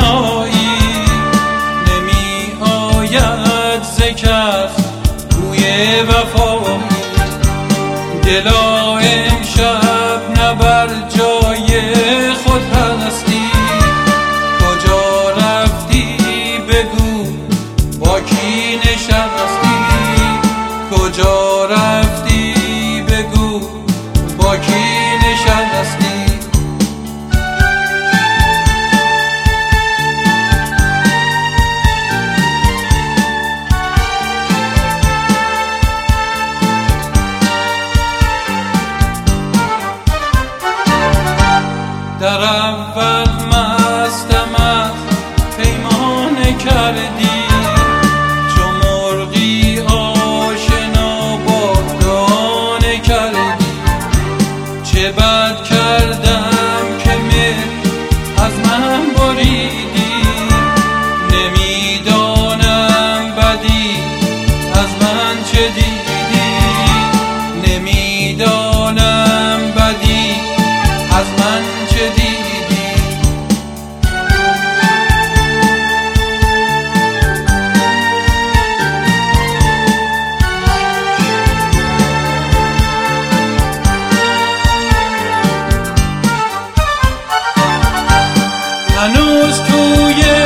know da da هنوز توی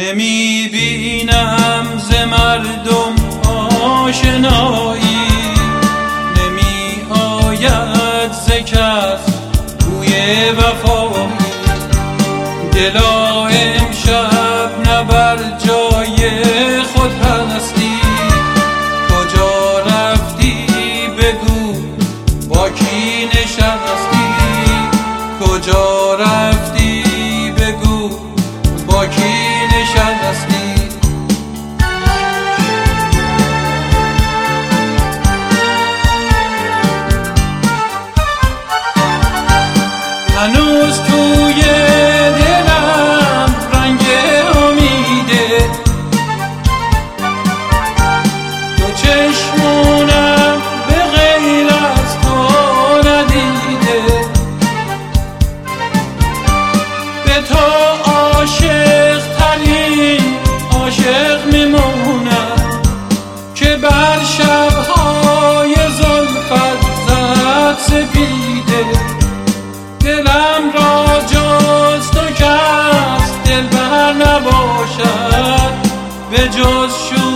نمی بینم ز مردم آشنایی. نمی آید ز کس بوی وفایی. دلا عاشق ترین عاشق میمونم که بر شبهای زلفت زد سپیده. دلم را جز تو کس دل بر نباشد به جز شو